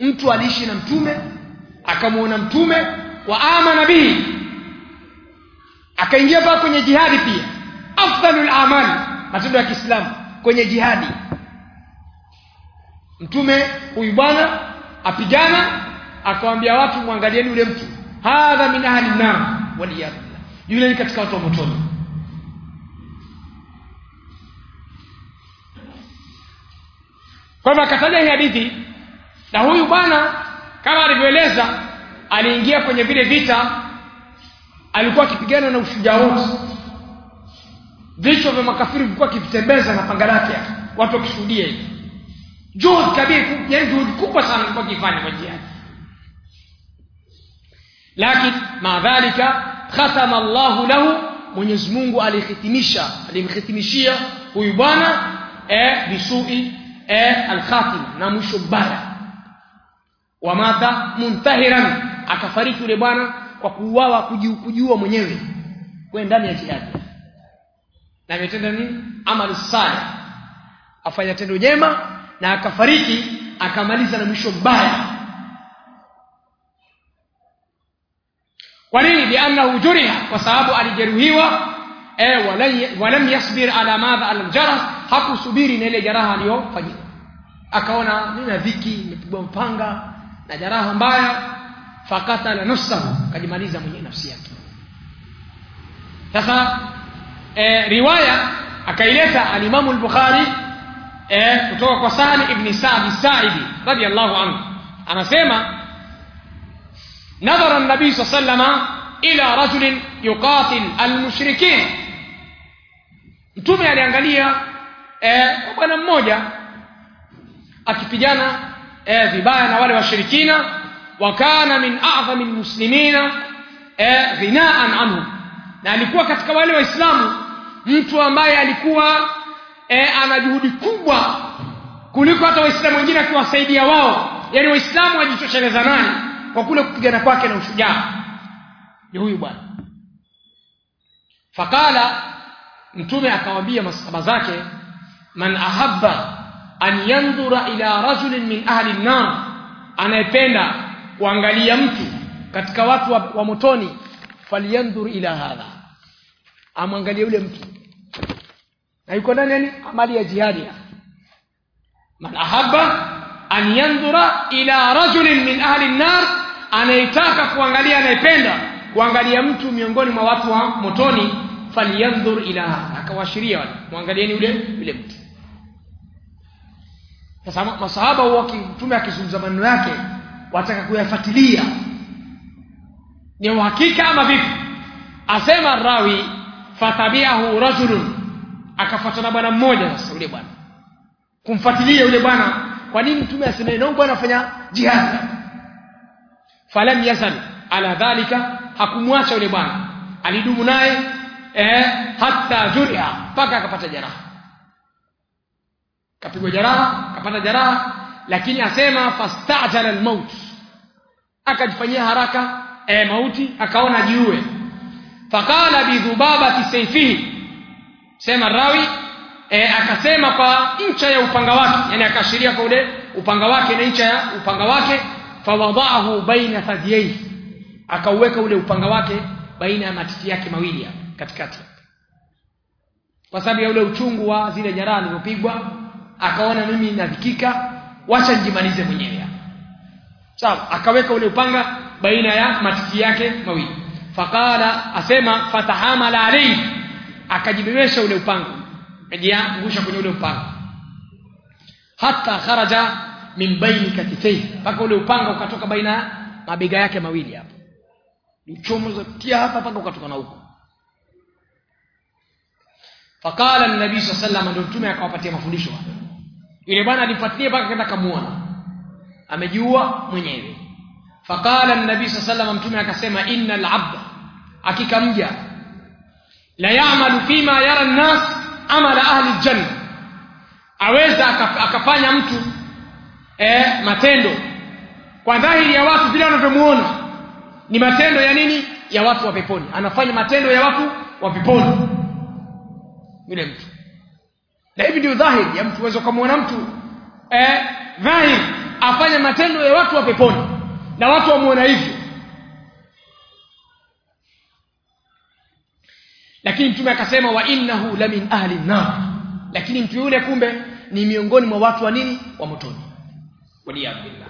mtu aliishi na mtume akamuona mtume wa amana bihi. Akaingia paa kwenye jihadi pia. Afdalul amali matendo ya Kiislamu kwenye jihadi. Mtume huyu bwana apigana akawaambia watu mwangalieni yule mtu. Hadha min ahli nar waliyadhu yule ni katika watu wa motoni. Kwa akataja hii hadithi na huyu bwana kama alivyoeleza aliingia kwenye vile vita. Alikuwa akipigana na ushujaa wote. Vichwa vya makafiri vilikuwa akivitembeza na panga lake. Watu wakishuhudia hivi. Juhudi kabiri yani juhudi kubwa sana alikuwa akifanya kwa jihadi lakini maadhalika khatama Allahu lahu Mwenyezi Mungu alihitimisha alimhitimishia huyu bwana eh bisui eh alkhatima na mwisho mbaya. Wamata muntahiran akafariki yule bwana kwa kuuawa kujua mwenyewe. Kwa ndani ya jihad na ametenda nini? Amali salih. Afanya tendo jema na akafariki akamaliza na mwisho mbaya kwa nini liannahu juriha kwa sababu alijeruhiwa eh walam yasbir ala madha aljara hakusubiri na ile jaraha aliyofanyia akaona nina dhiki nimepigwa mpanga na jaraha mbaya fakatala nafsahu kajimaliza mwenyewe nafsi yake sasa e, riwaya akaileta alimamu al-Bukhari e, kutoka kwa Sahli ibn Sa'd Sa'idi radiyallahu anhu anasema nadhara صلى الله عليه ila rajulin yuqatil يقاتل المشركين. mtume aliangalia eh bwana mmoja akipigana eh vibaya na wale washirikina wa kana min a'zami almuslimina eh ghinaan anhu. Na alikuwa katika wale waislamu mtu ambaye alikuwa eh ana juhudi kubwa kuliko hata waislamu wengine akiwasaidia wao. Yani waislamu wajitosheleza nani kwa kule kupigana kwake na ushujaa. Ni huyu bwana. Fakala mtume akawaambia masahaba zake man ahabba an yandhura ila rajulin min ahli an-nar anayependa kuangalia mtu katika watu wa, wa motoni falyanzur ila hadha amwangalie yule mtu. Na yuko ndani yani amali ya jihadi. Man ahabba an yandura ila rajulin min ahli an-nar anayetaka kuangalia anayependa kuangalia mtu miongoni mwa watu wa motoni falyandhur ila akawashiria wale. Muangalieni yule yule mtu. Sasa masahaba huwa mtume akizungumza maneno yake wataka kuyafuatilia. Ni uhakika ama vipi? Asema rawi fatabiahu rajulun. Akafuatana bwana mmoja sasa yule bwana. Kumfuatilia yule bwana kwa nini mtume aseme nao bwana afanya jihad falam yasal ala dhalika hakumwacha yule bwana. Alidumu naye eh hatta juria mpaka akapata jeraha. Kapigwa jeraha kapata jeraha lakini asema fastajala almaut. Akajifanyia haraka eh mauti akaona jiue. Faqala bidhubabati sayfihi. Sema rawi eh akasema kwa ncha ya upanga wake yani akaashiria kwa ule upanga wake na ncha ya upanga wake fawadaahu baina thadiyaihi akauweka ule upanga wake baina ya matiti yake mawili katikati. Kwa sababu ya ule uchungu wa zile jeraha nilipigwa akaona mimi nadhikika wacha njimalize mwenyewe sawa akaweka ule upanga baina ya matiti yake mawili. Faqala asema fatahamala alayhi. Akajibebesha ule upanga ajiangusha kwenye ule upanga. Hata kharaja min baini katifei mpaka ule upanga ukatoka baina mabega yake mawili hapo. Uchomoza tia hapa mpaka ukatoka na huko. Fakala an-nabi sallallahu alayhi wasallam ndio mtume akawapatia mafundisho yule bwana alifuatilia mpaka kaenda kamuona amejua mwenyewe. Fakala an-nabi sallallahu alayhi wasallam mtume akasema innal abda hakika mja. La ya'malu fima yara an-nas amala ahli al-janna aweza akafanya mtu eh, matendo. Kwa dhahiri ya watu vile wanavyomuona ni matendo ya nini? Ya watu wa peponi. Anafanya matendo ya watu wa peponi. Yule mtu. Na hivi ndio dhahiri ya mtu. Uweza kumuona mtu eh, dhahiri afanye matendo ya watu wa peponi. Na watu wamuona hivyo. Lakini mtume akasema wa innahu la min ahli nar lakini mtu yule kumbe ni miongoni mwa watu wa nini? Wa motoni waliyadillah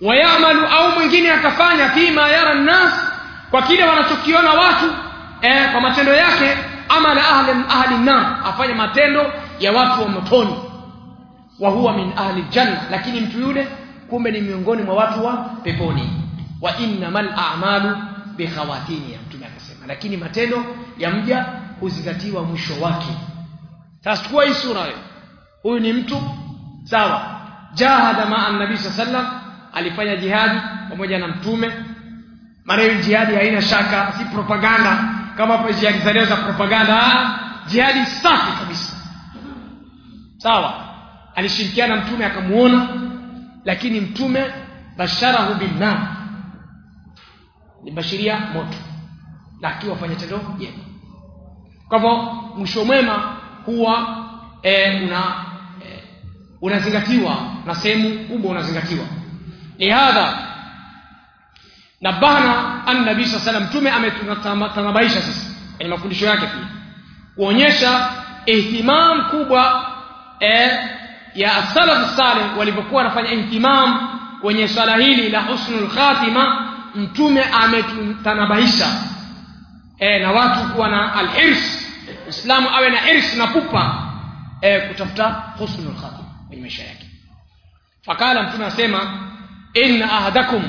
wayamalu au mwingine akafanya fima yara nnas kwa kile wanachokiona watu eh, kwa matendo yake amala ahli ahli nar afanye matendo ya watu wa motoni. Wa huwa min ahli janna lakini mtu yule kumbe ni miongoni mwa watu wa peponi. Wa innamal a'malu bikhawatini mtume akasema. Lakini matendo ya mja huzingatiwa mwisho wake. Sasa chukua hii sura huyu ni mtu sawa jahada ma annabi sallam alifanya jihadi pamoja na mtume. Mara hiyo jihadi haina shaka si propaganda. Kama jihadi za propaganda ah, jihadi safi kabisa. Sawa alishirikiana mtume akamuona lakini mtume basharahu binnar libashiria moto na akiwa fanya tendo jema. Kwa hivyo mwisho mwema huwa e, una e, unazingatiwa na sehemu kubwa unazingatiwa. Lihadha nabahna annabii saa salam mtume ametanabaisha sasa kwenye mafundisho yake pia kuonyesha ihtimam kubwa eh, ya salafu saleh walivyokuwa wanafanya ihtimam kwenye swala hili la husnul khatima mtume ametanabaisha e, na watu kuwa na alhirs islamu awe na hirs na pupa e, kutafuta husnul khatima kwenye maisha yake fakala mtume anasema inna ahadakum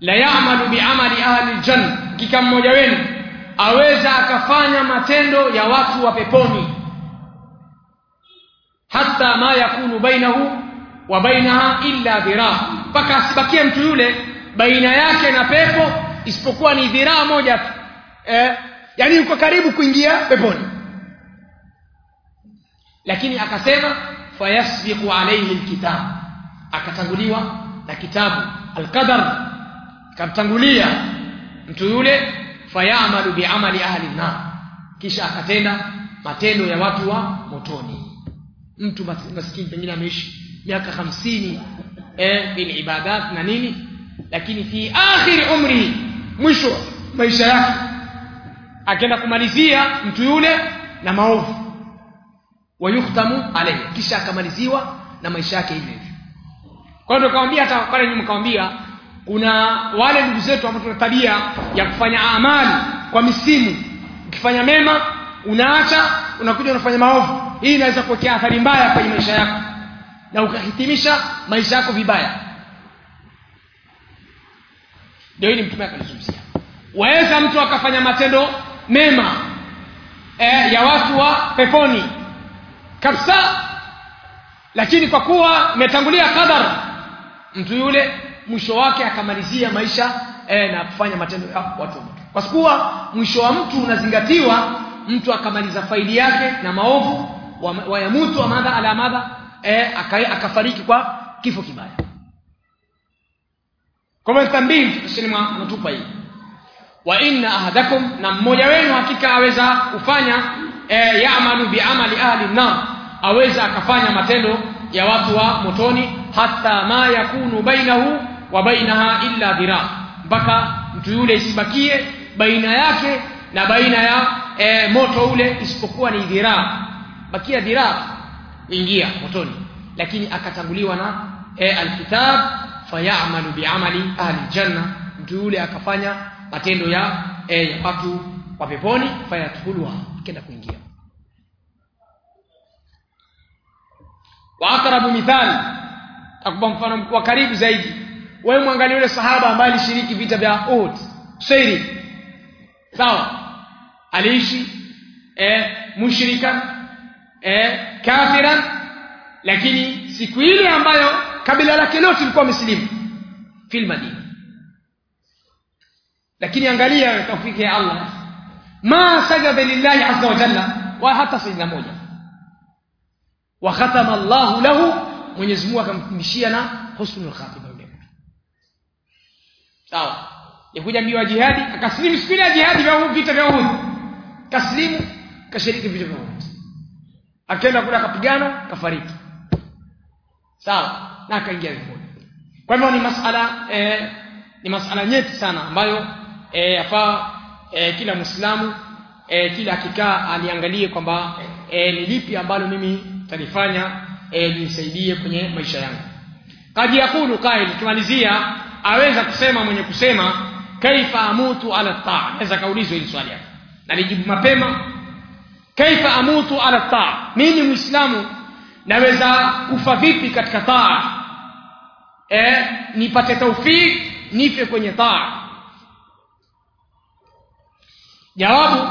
la ya'malu bi'amali ahli aljanna kika mmoja wenu aweza akafanya matendo ya watu wa peponi. Hata ma yakunu bainahu wa bainaha illa dhiraa. Mpaka asibakie mtu yule baina yake na pepo isipokuwa ni dhiraa moja tu. Eh, yani yuko karibu kuingia peponi. Lakini akasema fayasbiqu alayhi alkitab akatanguliwa na kitabu alqadar. Kamtangulia mtu yule fayamalu biamali ahli nar kisha akatenda matendo ya watu wa motoni. Mtu maskini pengine ameishi miaka hamsini eh, bil ibadat na nini lakini fi akhir umri mwisho maisha yake. Akaenda kumalizia mtu yule na maovu. Wayukhtamu alayhi. Kisha akamaliziwa na maisha yake hivyo kwa nikamwambia hata pale nyuma nikamwambia kuna wale ndugu zetu ambao tuna tabia ya kufanya amali kwa misimu. Ukifanya mema unaacha unakuja unafanya maovu. Hii inaweza kuwekea athari mbaya kwenye maisha yako. Na ukahitimisha maisha yako vibaya. Ndio hili mtume akalizungumzia. Waweza mtu akafanya matendo mema e, ya watu wa peponi. Kabisa. Lakini kwa kuwa imetangulia qadar mtu yule mwisho wake akamalizia maisha e, na kufanya matendo ya watu wa kwa kuwa mwisho wa mtu unazingatiwa mtu akamaliza faidi yake na maovu wayamutu wa madha ala madha e, akafariki kwa kifo kibaya. Anatupa hii. Wa inna ahadakum na mmoja wenu hakika aweza kufanya e, ya'malu bi'amali ahli nar aweza akafanya matendo ya watu wa motoni hatta ma yakunu bainahu wa bainaha illa dhira. Mpaka mtu yule isibakie baina yake na baina ya e, moto ule isipokuwa ni dhira. Bakia dhira ingia motoni. Lakini akatanguliwa na e, alkitab fayamalu biamali ahli janna mtu yule akafanya matendo ya e, ya watu wa peponi fayadkhuluha kenda kuingia wa aqrabu mithal. Takupa mfano wa karibu zaidi. Wewe mwangalie yule sahaba ambaye alishiriki vita vya Uhud. Sairi sawa. Aliishi eh mushrika eh kafiran. Lakini siku ile ambayo kabila lake lote lilikuwa muslimu. Fil madina. Lakini angalia tawfiki ya Allah. Ma sajada lillahi azza wa jalla wa hata sajda moja khatama Allah lahu Mwenyezi Mungu akamfundishia na husnul khatima yule mtu sawa. Yakuja mbio wa jihadi akaslimu siku ya jihadi vya vita vya Uhud. Kaslimu kashiriki vita vya Uhud. Akaenda kule akapigana kafariki. Sawa. Na akaingia vifuni kwa hivyo ni masala eh, ni masala nyeti sana ambayo eh, yafaa eh, kila muislamu eh, kila akikaa aliangalie kwamba eh, ni lipi ambalo mimi talifanya eh, nisaidie kwenye maisha yangu. Kaji yakulu qail kimalizia aweza kusema mwenye kusema kaifa amutu ala taa. Naweza kaulizwa hili swali hapa. Nalijibu mapema kaifa amutu ala taa? Mimi muislamu naweza kufa vipi katika taa? Eh nipate taufik nife kwenye taa. Jawabu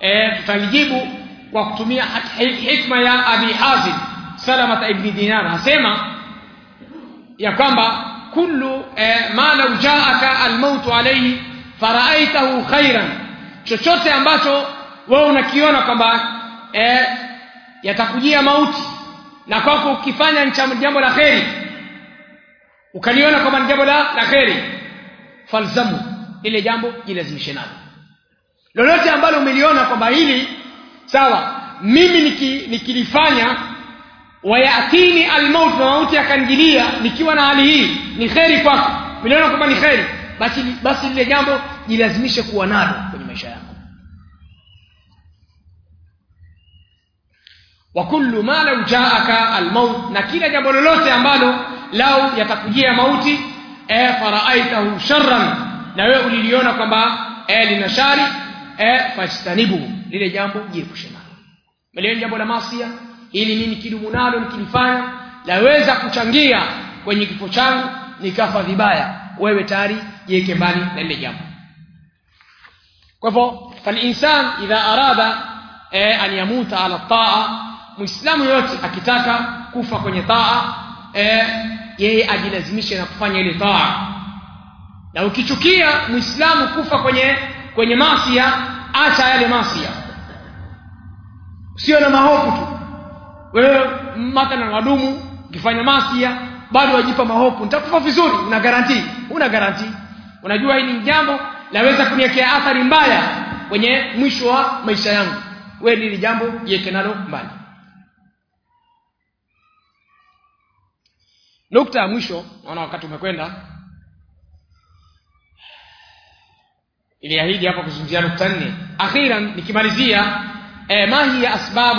eh tutalijibu ya abi hazim salama ibn dinar. Asema ya kwamba kullu eh, ma law jaaka almautu alayhi faraaitahu khairan chochote ambacho wewe unakiona kwamba eh, yatakujia mauti na kwako ukifanya jambo la kheri ukaliona kwamba ni jambo la, la kheri falzamu ile jambo jilazimishe nalo. Lolote ambalo umeliona kwamba hili sawa. Mimi niki, nikilifanya wayatini almaut na mauti akanjilia nikiwa na hali hii ni kheri kwako. Niliona kwamba ni kheri? Basi basi lile jambo jilazimishe kuwa nalo kwenye maisha yako. Wa kullu ma law jaaka almaut na kila jambo lolote ambalo lau yatakujia mauti e faraaitahu sharran na wewe uliliona kwamba e lina shari e fastanibu lile jambo jiepushe nalo. Melioni jambo la masia ili mimi kidumu nalo nikilifanya laweza kuchangia kwenye kifo changu nikafa vibaya. Wewe tayari jiweke mbali na lile jambo. Kwa hivyo falinsan idha arada e, an yamuta ala taa muislamu yote akitaka kufa kwenye taa e, yeye ajilazimishe na kufanya ile taa. Na ukichukia muislamu kufa kwenye kwenye masia acha yale masia sio na mahofu tu. Wewe mathalan wadumu ukifanya masia bado wajipa mahofu. Nitakufa vizuri una garanti una garanti unajua hili jambo laweza kuniwekea athari mbaya kwenye mwisho wa maisha yangu. Wewe lili jambo jiweke nalo mbali. Nukta ya mwisho naona wakati umekwenda. Iliahidi hapa kuzungumzia nukta nne. Akhiran nikimalizia eh, هي أسباب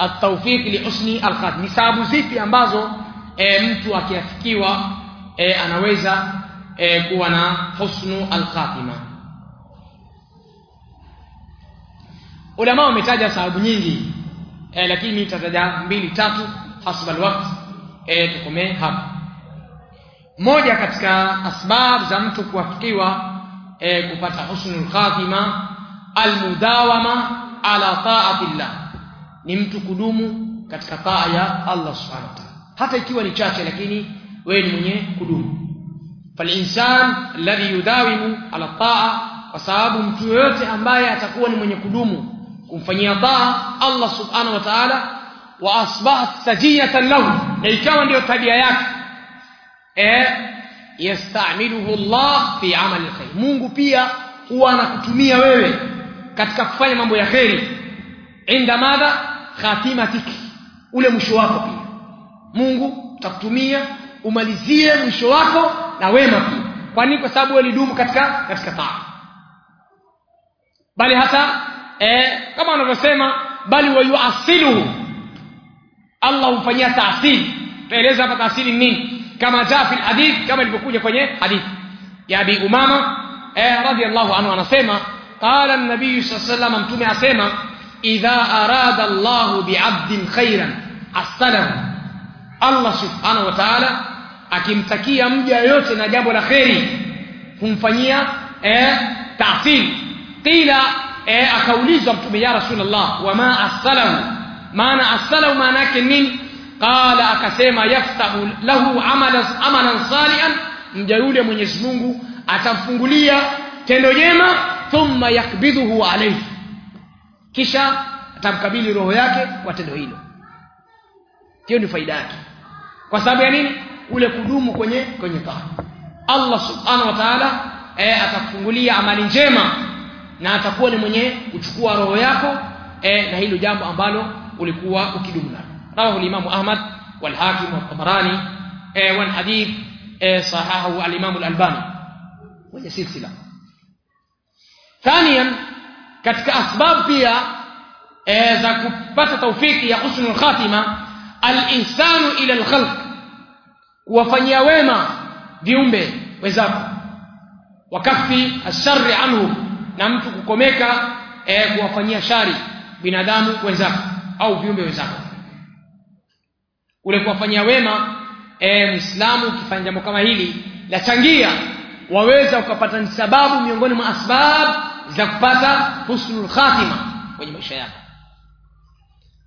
التوفيق لحسن ni sababu zipi ambazo eh, mtu akiafikiwa eh, anaweza eh, kuwa na husnu alkhatima. Ulama wametaja sababu nyingi lakini nitataja mbili tatu hasba alwaqt tukomee hapa. Moja katika asbab za mtu kuafikiwa kupata husnul khatima almudawama ala taatillah. Ni mtu kudumu katika taa ya Allah subhanahu wa ta'ala. Hata ikiwa ni chache lakini wewe ni mwenye kudumu. Alladhi yudawimu ala taa kwa sababu mtu yoyote ambaye atakuwa ni mwenye kudumu kumfanyia taa Allah subhanahu wa ta'ala wa asbahat sajiyatan lahu na ikawa ndio tabia yake eh yastamiluhu Allah fi amali khair. Mungu pia huwa anakutumia wewe katika kufanya mambo ya kheri. Inda madha? Khatimatik ule mwisho wako pia. Mungu takutumia umalizie mwisho wako na wema pia. Kwa kwa sababu wewe katika katika taa. Bali hata eh, kama wanavyosema bali wayuasiluhu Allah humfanyia taasili tueleza hapa taasili nini? Kama jaa fi hadith kama ilivyokuja kwenye hadithi ya Abi Umama eh radiyallahu anhu anasema qala an-nabiy sallallahu alayhi mtume asema idha arada Allah bi'abdin khairan asalahu Allah subhanahu wa ta'ala akimtakia mja yoyote na jambo la kheri humfanyia eh ta'sil qila eh akaulizwa mtume ya rasulullah wama asalahu maana asalahu maana yake nini? Qala akasema yaftahu lahu amalan amalan salihan. Mja yule Mwenyezi Mungu atamfungulia tendo jema thumma yakbidhuhu alayhi kisha atamkabili roho yake kwa tendo hilo hiyo ni faida yake kwa sababu ya nini ule kudumu kwenye kwenye taa Allah subhanahu wa ta'ala e, atakufungulia amali njema na atakuwa ni mwenye kuchukua roho yako e, na hilo jambo ambalo ulikuwa ukidumu nalo رواه الإمام أحمد والحاكم والطبراني آه والحديث آه صححه الإمام الألباني وهي سلسلة ثانيا katika asbab pia e, za kupata taufiki ya husnul khatima al-ihsanu ila al-khalq kuwafanyia wema viumbe wenzako wakafi asharri anhu na mtu kukomeka e, kuwafanyia shari binadamu wenzako au viumbe wenzako ule kuwafanyia wema e, Muislamu ukifanya jambo kama hili lachangia waweza ukapata ni sababu miongoni mwa asbab kwenye maisha yako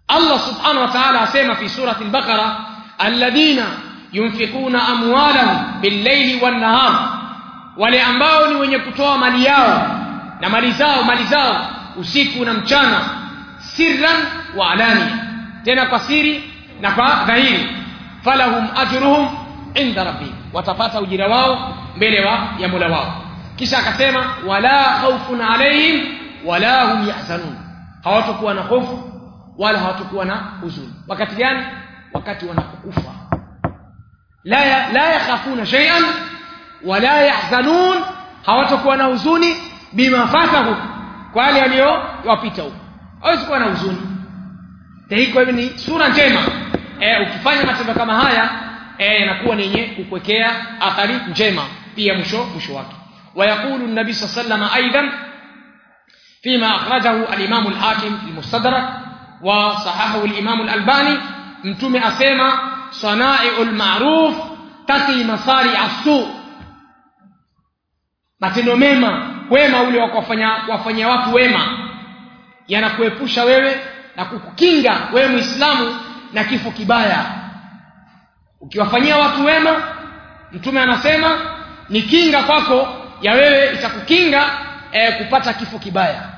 Allah subhanahu wa ta'ala asema fi surati al-Baqara alladhina yunfikuna amwalahum billayli wan nahar wale ambao ni wenye kutoa mali yao na mali zao mali zao usiku na mchana sirran wa alania tena kwa siri na kwa dhahiri falahum ajruhum inda rabbihim watapata ujira wao mbele wa ya Mola wao kisha akasema wala khawfun alaihim wala hum yahzanun. Hawatakuwa na hofu wala hawatakuwa na huzuni. Wakati gani? Wakati wanapokufa. La ya, la yakhafuna shay'an wala yahzanun hawatakuwa na huzuni bima fatahu kwa wale wapita huko hawezi kuwa na huzuni. Hii ni sura njema. E, ukifanya matendo kama haya yanakuwa inakuwa ni yenye kukwekea athari njema. Pia mwisho mwisho wake ويقول النبي صلى الله عليه وسلم ايضا فيما اخرجه الامام الحاكم في المستدرك وصححه الامام الالباني mtume asema sanai'ul ma'ruf taqi masari asu matendo mema wema ule wa kuwafanya kuwafanyia watu wema yanakuepusha wewe na kukukinga wewe muislamu na kifo kibaya ukiwafanyia watu wema mtume anasema ni kinga kwako ya wewe itakukinga e, kupata kifo kibaya.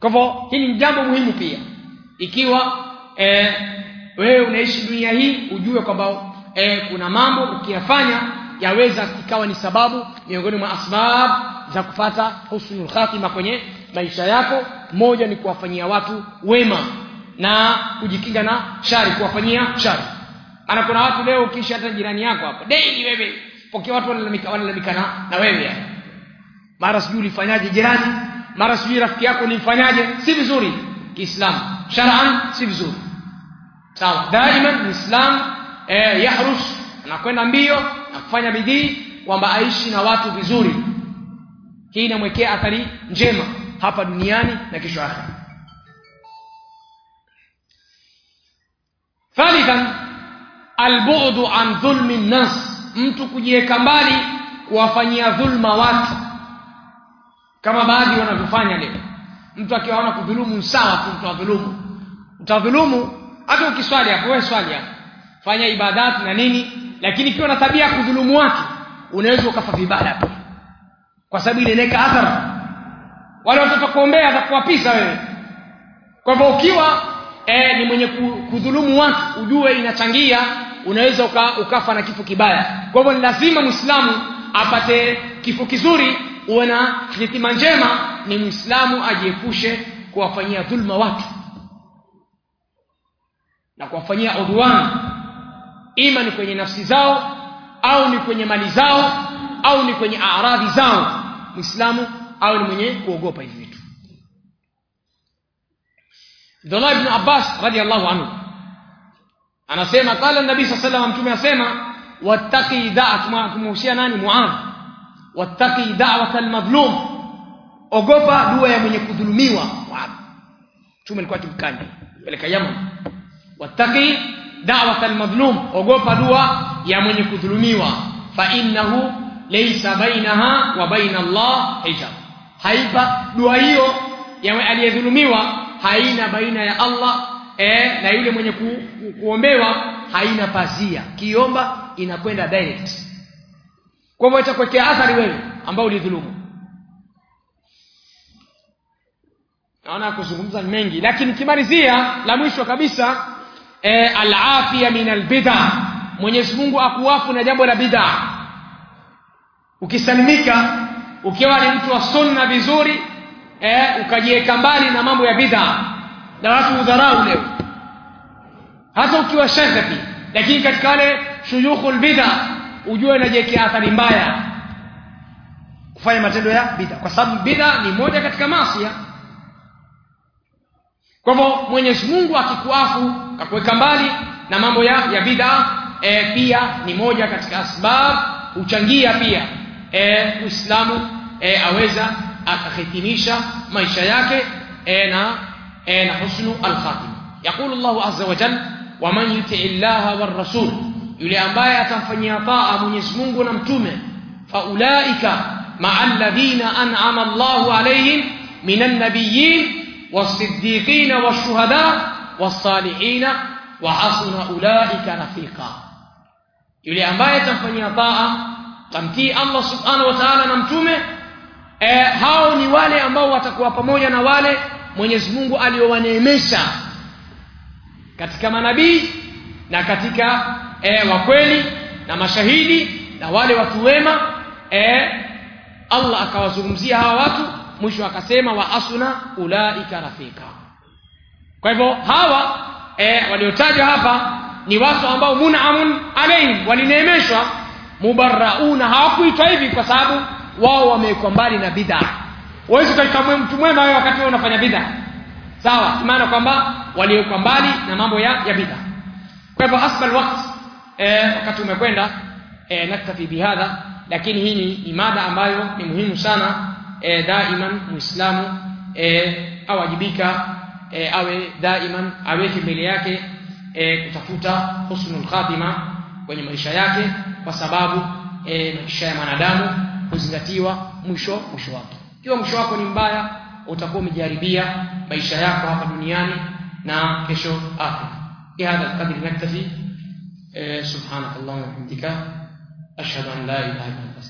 Kwa hivyo hili ni jambo muhimu pia. Ikiwa e, wewe unaishi dunia hii ujue kwamba e, kuna mambo ukiyafanya yaweza ikawa ni sababu miongoni mwa asbab za kupata husnul khatima kwenye maisha yako. Moja ni kuwafanyia watu wema na kujikinga na shari kuwafanyia shari. Maana kuna watu leo ukisha hata jirani yako hapo daily wewe pokea watu wanalalamika wanalalamika na, wewe. Mara sijui ulifanyaje jirani mara sijui rafiki yako ulimfanyaje si vizuri. Kiislamu. Shar'an si vizuri. Sawa. Daima muislam eh, yahrus. Anakwenda mbio na kufanya bidii kwamba aishi na watu vizuri. Hii inamwekea athari njema hapa duniani na kesho akhera. Thalithan albu'du an dhulmi nnas mtu kujiweka mbali kuwafanyia dhulma watu. Kama baadhi wanavyofanya leo. Mtu akiwaona kudhulumu sawa tu mtu adhulumu. Utadhulumu? Hata ukiswali hapo wewe swali hapo. Fanya ibadati na nini? Lakini ikiwa na tabia ya kudhulumu watu unaweza ukafa vibaya pia. Kwa sababu inaleka athara wale watoto atakuwapisa wewe. Kwa hivyo ukiwa e, ni mwenye kudhulumu watu ujue inachangia unaweza uka, ukafa na kifo kibaya. Kwa hivyo ni lazima muislamu apate kifo kizuri uwe na hitima njema ni muislamu ajiepushe kuwafanyia dhulma watu na kuwafanyia udwan. Ima ni kwenye nafsi zao au ni kwenye mali zao au ni kwenye aradhi zao. Muislamu au ni mwenye kuogopa hivi vitu. Abdullah ibn Abbas radiyallahu anhu anasema qala nabii sallallahu alayhi mtume asema wattaqi da'at kumhusia nani? Muadh. Wattaqi da'wat al-madhlum. Ogopa dua ya mwenye kudhulumiwa. Muadh. Mtume alikuwa akimkanya. Peleka Yaman. Wattaqi da'wat al-madhlum. Ogopa dua ya mwenye kudhulumiwa. Fa innahu laysa bainaha wa baina Allah hijab. Haiba dua hiyo ya aliyedhulumiwa haina baina ya Allah e, na yule mwenye ku, ku, kuombewa haina pazia. Kiomba inakwenda direct. Kwa hivyo itakuwekea athari wewe ambao ulidhulumu. Naona kuzungumza mengi lakini kimalizia la mwisho kabisa e, al-afia min al-bid'a. Mwenyezi Mungu akuwafu na jambo la bid'a. Ukisalimika ukiwa ni mtu wa sunna vizuri eh, ukajiweka mbali na mambo ya bid'a na watu udharau leo. Hata ukiwa لكن lakini katika wale shuyukhul bid'a ujue inajiwekea athari mbaya kufanya matendo ya bid'a. Kwa sababu bid'a ni moja katika maasi kwa hivyo Mwenyezi Mungu akikuafu akakuweka mbali na mambo ya, ya bid'a e, pia ni moja katika asbab huchangia pia e, Uislamu e, aweza akahitimisha maisha yake e, na أين حسن الخاتمة يقول الله عز وجل ومن يطع الله والرسول يلي أنباية فنيطاء من يسمنقنا امتومة فأولئك مع الذين أنعم الله عليهم من النبيين والصديقين والشهداء والصالحين وحسن أولئك نفيقا yule ambaye atamfanyia taa tamtii allah subhanahu wa taala na mtume wale ambao watakuwa pamoja na wale Mwenyezi Mungu aliowaneemesha katika manabii na katika e, wakweli na mashahidi na wale watu wema e, Allah akawazungumzia hawa watu mwisho akasema wa asuna ulaika rafika kwa hivyo hawa e, waliotajwa hapa ni watu ambao mun'amun alaihim walineemeshwa. Mubarauna hawakuitwa hivi kwa sababu wao wamewekwa mbali na bid'a huwezi ukaitwa mtu mwema wewe wakati wewe unafanya bid'a. Sawa maana kwamba waliwekwa mbali na mambo ya, ya bid'a. Kwa hivyo hasba alwaqt eh, wakati umekwenda eh, naktafi bihadha lakini hii ni, ni mada ambayo ni muhimu sana eh, daiman muislamu eh, awajibika eh, awe daiman aweke mbele yake eh, kutafuta husnul khatima kwenye maisha yake kwa sababu eh, maisha ya mwanadamu huzingatiwa mwisho mwisho wake ikiwa mwisho wako ni mbaya utakuwa umejaribia maisha yako hapa duniani na kesho akhira bihadha alqadri naktafi. Subhanakallahumma wa bihamdika. Ashhadu an la ilaha illa anta